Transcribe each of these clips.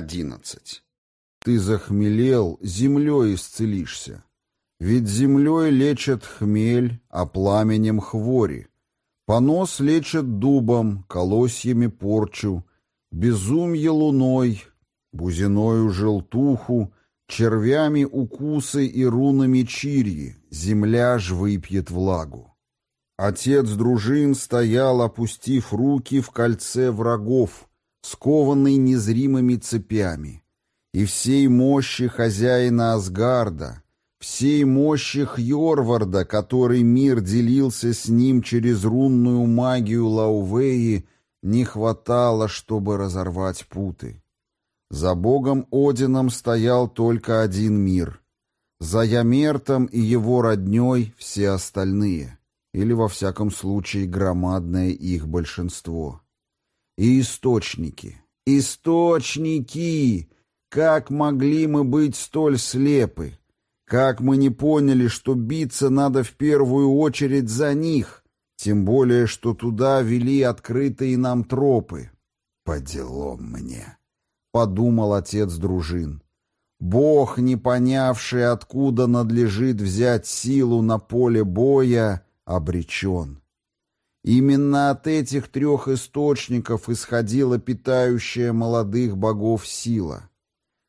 11. Ты захмелел, землей исцелишься. Ведь землей лечат хмель, а пламенем хвори. Понос лечат дубом, колосьями порчу, безумье луной, бузиною желтуху, червями укусы и рунами чирьи, земля ж выпьет влагу. Отец дружин стоял, опустив руки в кольце врагов, скованный незримыми цепями, и всей мощи хозяина Асгарда, всей мощи Хьорварда, который мир делился с ним через рунную магию Лаувеи, не хватало, чтобы разорвать путы. За богом Одином стоял только один мир. За Ямертом и его родней все остальные, или, во всяком случае, громадное их большинство. И источники. Источники! Как могли мы быть столь слепы? Как мы не поняли, что биться надо в первую очередь за них, тем более, что туда вели открытые нам тропы? По делам мне, — подумал отец дружин. Бог, не понявший, откуда надлежит взять силу на поле боя, обречен. Именно от этих трех источников исходила питающая молодых богов сила.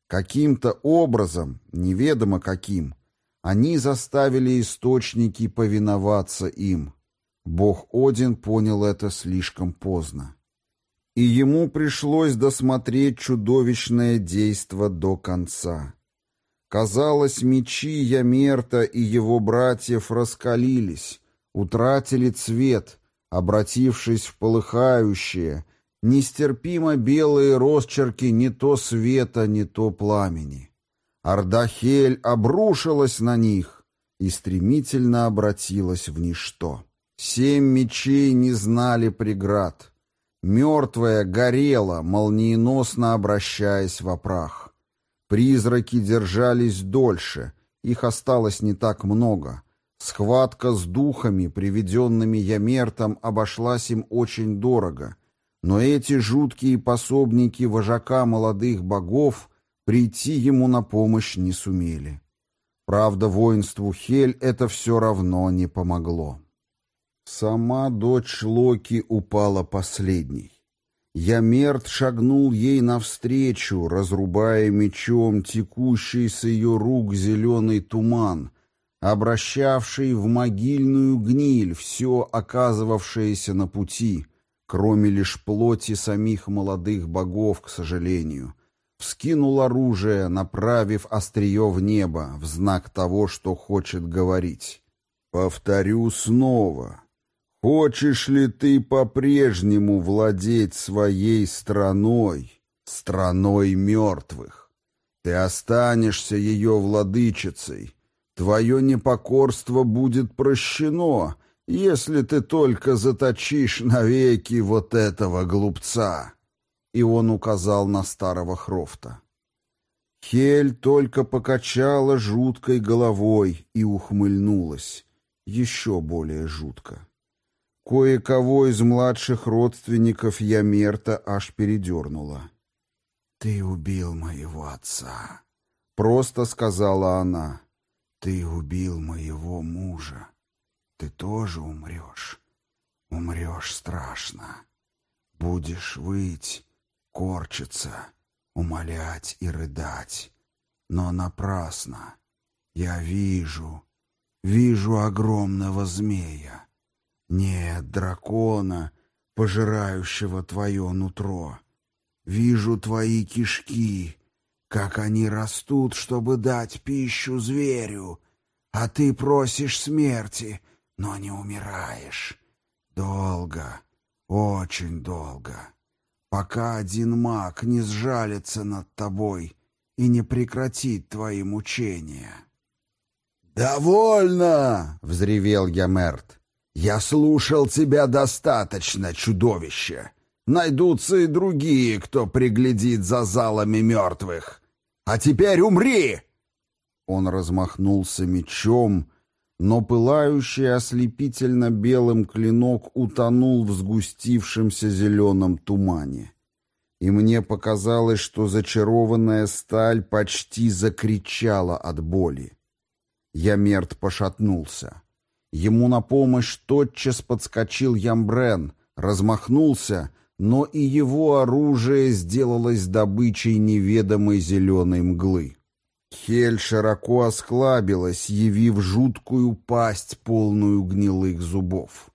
Каким-то образом, неведомо каким, они заставили источники повиноваться им. Бог Один понял это слишком поздно. И ему пришлось досмотреть чудовищное действо до конца. Казалось, мечи Ямерта и его братьев раскалились, утратили цвет — обратившись в полыхающие, нестерпимо белые росчерки не то света, не то пламени. Ардахель обрушилась на них и стремительно обратилась в ничто. Семь мечей не знали преград. Мертвая горела, молниеносно обращаясь в прах. Призраки держались дольше, их осталось не так много — Схватка с духами, приведенными Ямертом, обошлась им очень дорого, но эти жуткие пособники вожака молодых богов прийти ему на помощь не сумели. Правда, воинству Хель это все равно не помогло. Сама дочь Локи упала последней. Ямерт шагнул ей навстречу, разрубая мечом текущий с ее рук зеленый туман — обращавший в могильную гниль все оказывавшееся на пути, кроме лишь плоти самих молодых богов, к сожалению, вскинул оружие, направив острие в небо, в знак того, что хочет говорить. «Повторю снова. Хочешь ли ты по-прежнему владеть своей страной, страной мертвых? Ты останешься ее владычицей» Твое непокорство будет прощено, если ты только заточишь навеки вот этого глупца». И он указал на старого Хрофта. Хель только покачала жуткой головой и ухмыльнулась. Еще более жутко. Кое-кого из младших родственников Ямерта аж передернула. «Ты убил моего отца», — просто сказала она. Ты убил моего мужа. Ты тоже умрешь. Умрешь страшно. Будешь выть, корчиться, умолять и рыдать. Но напрасно. Я вижу, вижу огромного змея. Нет, дракона, пожирающего твое нутро. Вижу твои кишки, как они растут, чтобы дать пищу зверю, а ты просишь смерти, но не умираешь. Долго, очень долго, пока один маг не сжалится над тобой и не прекратит твои мучения. «Довольно!» — взревел Ямерт. «Я слушал тебя достаточно, чудовище. Найдутся и другие, кто приглядит за залами мертвых. А теперь умри!» Он размахнулся мечом, но пылающий ослепительно белым клинок утонул в сгустившемся зеленом тумане. и мне показалось, что зачарованная сталь почти закричала от боли. Я мерт пошатнулся. Ему на помощь тотчас подскочил Ямбрен, размахнулся, но и его оружие сделалось добычей неведомой зеленой мглы. Хель широко осклабилась, явив жуткую пасть, полную гнилых зубов.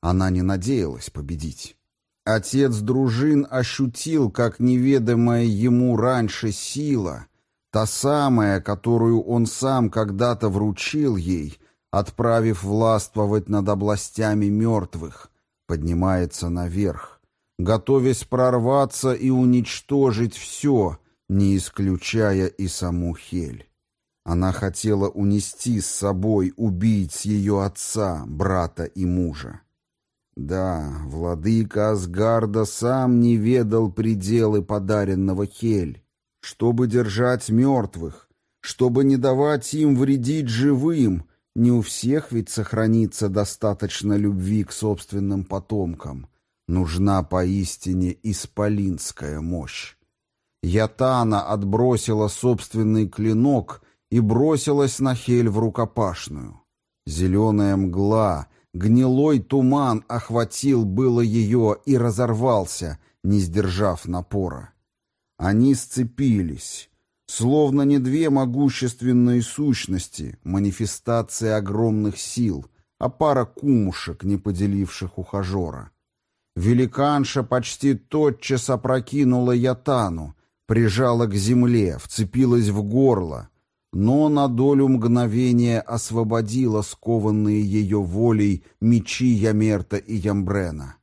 Она не надеялась победить. Отец дружин ощутил, как неведомая ему раньше сила, та самая, которую он сам когда-то вручил ей, отправив властвовать над областями мертвых, поднимается наверх, готовясь прорваться и уничтожить все, не исключая и саму Хель. Она хотела унести с собой, убить ее отца, брата и мужа. Да, владыка Асгарда сам не ведал пределы подаренного Хель. Чтобы держать мертвых, чтобы не давать им вредить живым, не у всех ведь сохранится достаточно любви к собственным потомкам. Нужна поистине исполинская мощь. Ятана отбросила собственный клинок и бросилась на Хель в рукопашную. Зеленая мгла — Гнилой туман охватил было ее и разорвался, не сдержав напора. Они сцепились, словно не две могущественные сущности, манифестация огромных сил, а пара кумушек, не поделивших ухажера. Великанша почти тотчас опрокинула Ятану, прижала к земле, вцепилась в горло, но на долю мгновения освободила скованные ее волей мечи Ямерта и Ямбрена.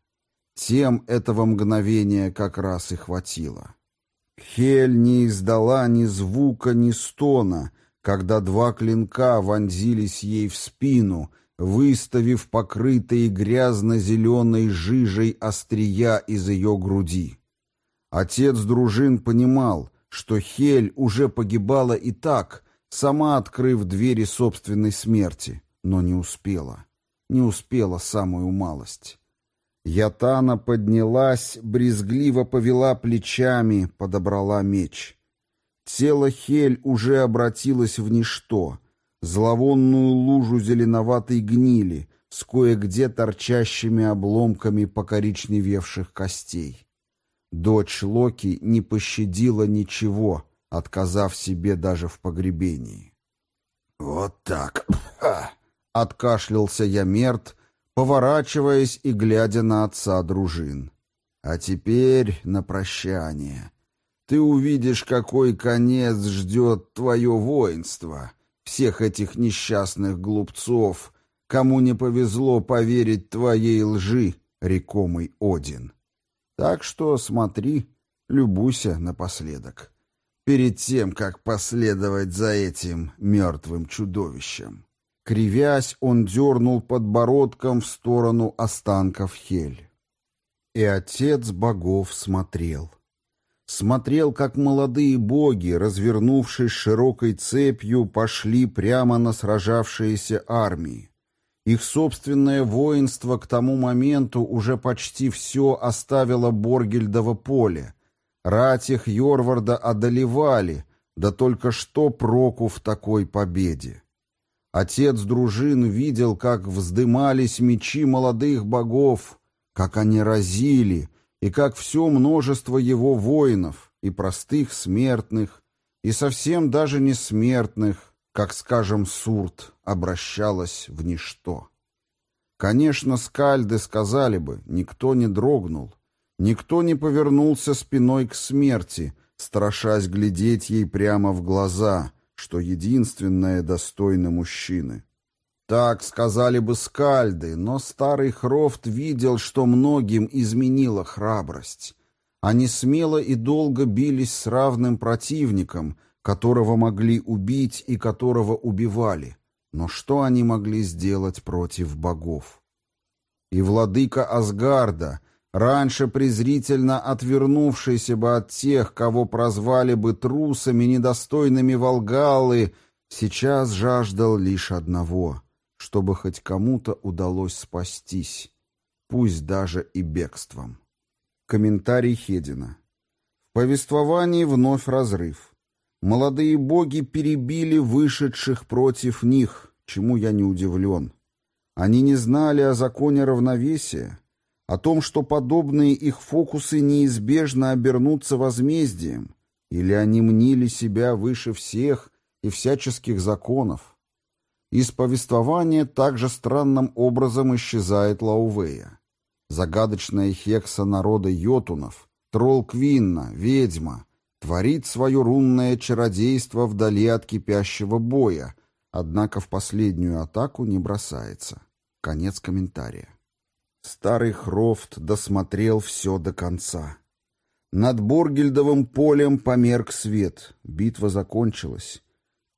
Тем этого мгновения как раз и хватило. Хель не издала ни звука, ни стона, когда два клинка вонзились ей в спину, выставив покрытые грязно-зеленой жижей острия из ее груди. Отец дружин понимал, что Хель уже погибала и так, сама открыв двери собственной смерти, но не успела. Не успела самую малость. Ятана поднялась, брезгливо повела плечами, подобрала меч. Тело Хель уже обратилось в ничто, зловонную лужу зеленоватой гнили с кое-где торчащими обломками покоричневевших костей. Дочь Локи не пощадила ничего — отказав себе даже в погребении. «Вот так!» — откашлялся я мерт, поворачиваясь и глядя на отца дружин. «А теперь на прощание. Ты увидишь, какой конец ждет твое воинство, всех этих несчастных глупцов, кому не повезло поверить твоей лжи, рекомый Один. Так что смотри, любуйся напоследок» перед тем, как последовать за этим мертвым чудовищем. Кривясь, он дернул подбородком в сторону останков Хель. И отец богов смотрел. Смотрел, как молодые боги, развернувшись широкой цепью, пошли прямо на сражавшиеся армии. Их собственное воинство к тому моменту уже почти все оставило Боргельдово поле, Рать их Йорварда одолевали, да только что проку в такой победе. Отец дружин видел, как вздымались мечи молодых богов, как они разили, и как все множество его воинов, и простых смертных, и совсем даже не смертных, как, скажем, Сурт, обращалось в ничто. Конечно, скальды сказали бы, никто не дрогнул, Никто не повернулся спиной к смерти, страшась глядеть ей прямо в глаза, что единственное достойно мужчины. Так сказали бы скальды, но старый Хрофт видел, что многим изменила храбрость. Они смело и долго бились с равным противником, которого могли убить и которого убивали. Но что они могли сделать против богов? И владыка Асгарда — раньше презрительно отвернувшийся бы от тех, кого прозвали бы трусами, недостойными Волгалы, сейчас жаждал лишь одного, чтобы хоть кому-то удалось спастись, пусть даже и бегством. Комментарий Хедина. повествовании вновь разрыв. Молодые боги перебили вышедших против них, чему я не удивлен. Они не знали о законе равновесия, о том, что подобные их фокусы неизбежно обернутся возмездием, или они мнили себя выше всех и всяческих законов. Из повествования также странным образом исчезает Лаувея. Загадочная хекса народа йотунов, тролл Квинна, ведьма, творит свое рунное чародейство вдали от кипящего боя, однако в последнюю атаку не бросается. Конец комментария. Старый Хрофт досмотрел все до конца. Над Боргельдовым полем померк свет. Битва закончилась.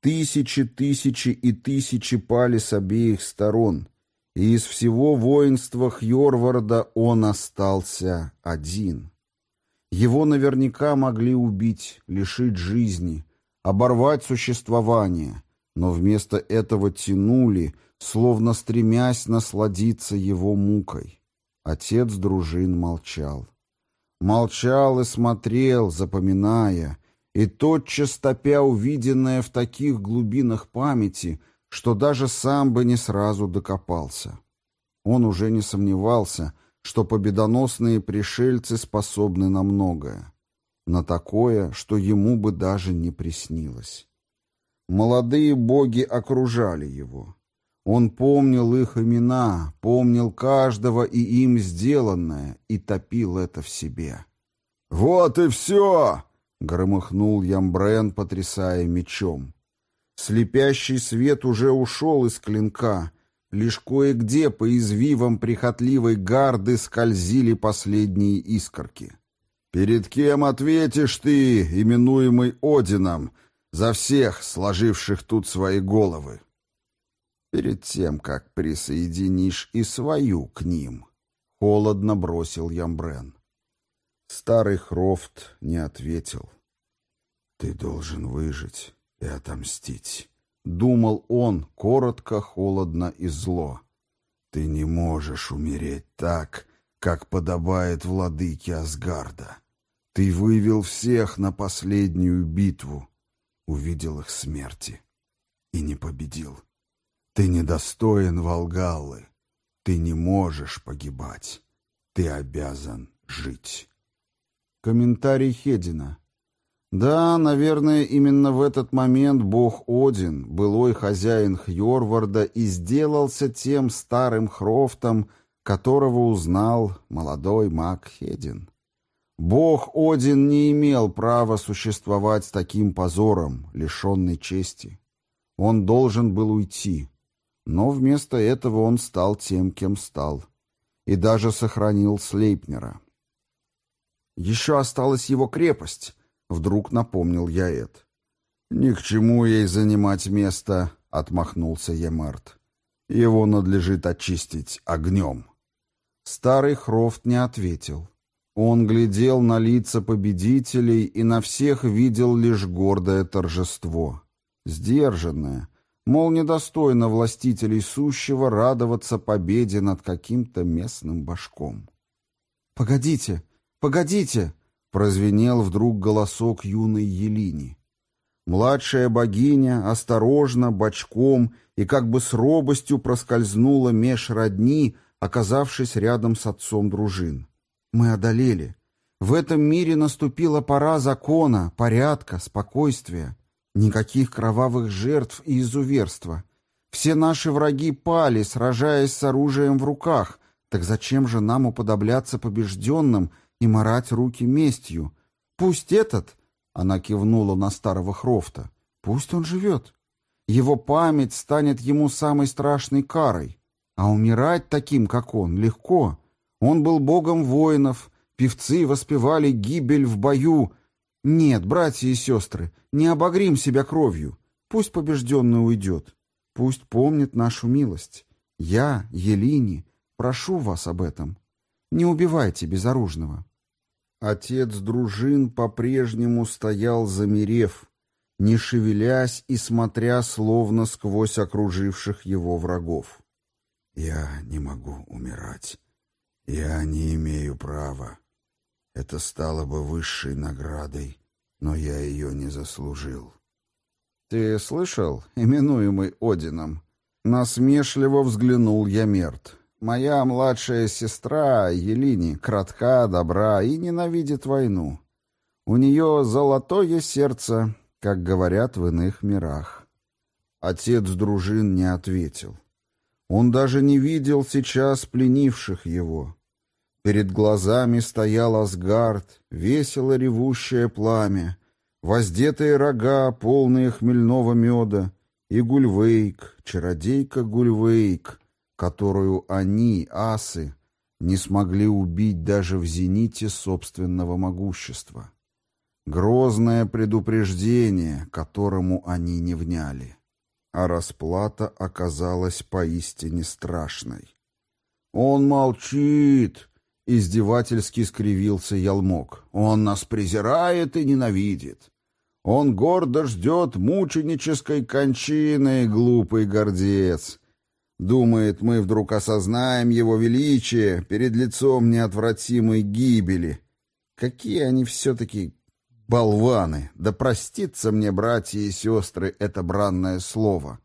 Тысячи, тысячи и тысячи пали с обеих сторон, и из всего воинства Хьорварда он остался один. Его наверняка могли убить, лишить жизни, оборвать существование, но вместо этого тянули, словно стремясь насладиться его мукой. Отец дружин молчал. Молчал и смотрел, запоминая, и тотчас топя увиденное в таких глубинах памяти, что даже сам бы не сразу докопался. Он уже не сомневался, что победоносные пришельцы способны на многое. На такое, что ему бы даже не приснилось. Молодые боги окружали его. Он помнил их имена, помнил каждого и им сделанное, и топил это в себе. «Вот и все!» — громыхнул Ямбрен, потрясая мечом. Слепящий свет уже ушел из клинка, лишь кое-где по извивам прихотливой гарды скользили последние искорки. «Перед кем ответишь ты, именуемый Одином, за всех, сложивших тут свои головы?» перед тем, как присоединишь и свою к ним», — холодно бросил Ямбрен. Старый Хрофт не ответил. «Ты должен выжить и отомстить», — думал он коротко, холодно и зло. «Ты не можешь умереть так, как подобает владыке Асгарда. Ты вывел всех на последнюю битву, увидел их смерти и не победил. Ты недостоин Волгаллы. Ты не можешь погибать. Ты обязан жить. Комментарий Хедина. Да, наверное, именно в этот момент бог Один, былой хозяин Хьорварда, и сделался тем старым Хрофтом, которого узнал молодой маг Хедин. Бог Один не имел права существовать с таким позором, лишенный чести. Он должен был уйти. Но вместо этого он стал тем, кем стал. И даже сохранил Слейпнера. Еще осталась его крепость, вдруг напомнил я Эд. «Ни к чему ей занимать место», — отмахнулся Емарт. «Его надлежит очистить огнем». Старый Хрофт не ответил. Он глядел на лица победителей и на всех видел лишь гордое торжество. Сдержанное, Мол, недостойно властителей сущего радоваться победе над каким-то местным башком. «Погодите, погодите!» — прозвенел вдруг голосок юной Елини. Младшая богиня осторожно, бочком и как бы с робостью проскользнула меж родни, оказавшись рядом с отцом дружин. «Мы одолели. В этом мире наступила пора закона, порядка, спокойствия. Никаких кровавых жертв и изуверства. Все наши враги пали, сражаясь с оружием в руках. Так зачем же нам уподобляться побежденным и марать руки местью? Пусть этот, — она кивнула на старого Хрофта, — пусть он живет. Его память станет ему самой страшной карой. А умирать таким, как он, легко. Он был богом воинов, певцы воспевали гибель в бою, нет, братья и сестры, не обогрим себя кровью. Пусть побежденный уйдет. Пусть помнит нашу милость. Я, Елини, прошу вас об этом. Не убивайте безоружного. Отец дружин по-прежнему стоял замерев, не шевелясь и смотря словно сквозь окруживших его врагов. «Я не могу умирать. Я не имею права. Это стало бы высшей наградой, но я ее не заслужил. «Ты слышал, именуемый Одином?» Насмешливо взглянул Ямерт. «Моя младшая сестра, Елини, кратка, добра и ненавидит войну. У нее золотое сердце, как говорят в иных мирах». Отец дружин не ответил. Он даже не видел сейчас пленивших его. Перед глазами стоял Асгард, весело ревущее пламя, воздетые рога, полные хмельного меда, и Гульвейк, чародейка Гульвейк, которую они, асы, не смогли убить даже в зените собственного могущества. Грозное предупреждение, которому они не вняли. А расплата оказалась поистине страшной. «Он молчит!» Издевательски скривился Ялмок. «Он нас презирает и ненавидит. Он гордо ждет мученической кончины, глупый гордец. Думает, мы вдруг осознаем его величие перед лицом неотвратимой гибели. Какие они все-таки болваны! Да простится мне, братья и сестры, это бранное слово!»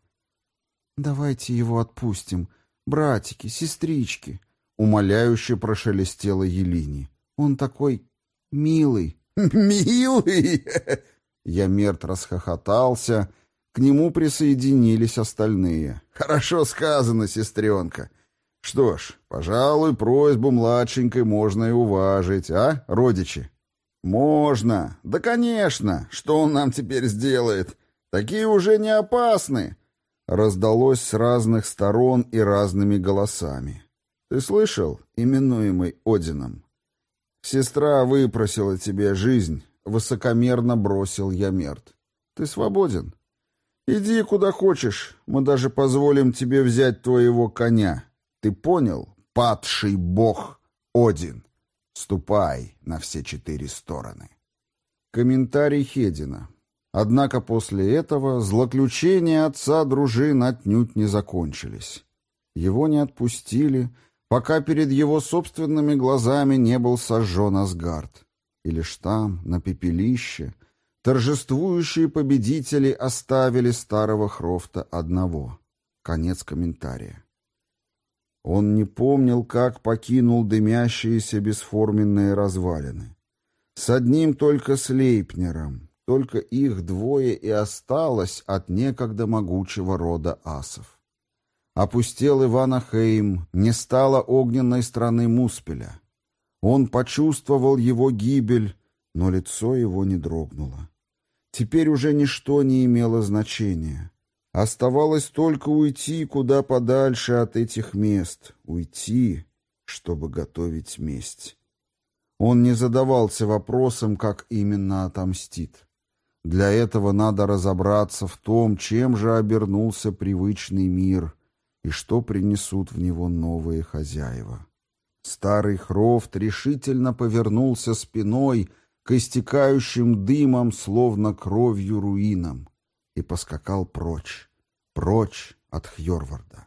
«Давайте его отпустим, братики, сестрички!» Умоляюще прошелестела Елини. «Он такой милый». «Милый!» Я мерт расхохотался. К нему присоединились остальные. «Хорошо сказано, сестренка. Что ж, пожалуй, просьбу младшенькой можно и уважить, а, родичи?» «Можно. Да, конечно. Что он нам теперь сделает? Такие уже не опасны!» Раздалось с разных сторон и разными голосами. Ты слышал, именуемый Одином? Сестра выпросила тебе жизнь, высокомерно бросил я мерт. Ты свободен. Иди куда хочешь, мы даже позволим тебе взять твоего коня. Ты понял, падший бог Один? Ступай на все четыре стороны. Комментарий Хедина. Однако после этого злоключения отца дружин отнюдь не закончились. Его не отпустили, пока перед его собственными глазами не был сожжен Асгард. И лишь там, на пепелище, торжествующие победители оставили старого Хрофта одного. Конец комментария. Он не помнил, как покинул дымящиеся бесформенные развалины. С одним только Слейпнером, только их двое и осталось от некогда могучего рода асов. Опустел Иванахейм, не стало огненной страны Муспеля. Он почувствовал его гибель, но лицо его не дрогнуло. Теперь уже ничто не имело значения. Оставалось только уйти куда подальше от этих мест, уйти, чтобы готовить месть. Он не задавался вопросом, как именно отомстит. Для этого надо разобраться в том, чем же обернулся привычный мир — и что принесут в него новые хозяева. Старый Хрофт решительно повернулся спиной к истекающим дымом, словно кровью руинам, и поскакал прочь, прочь от Хьорварда.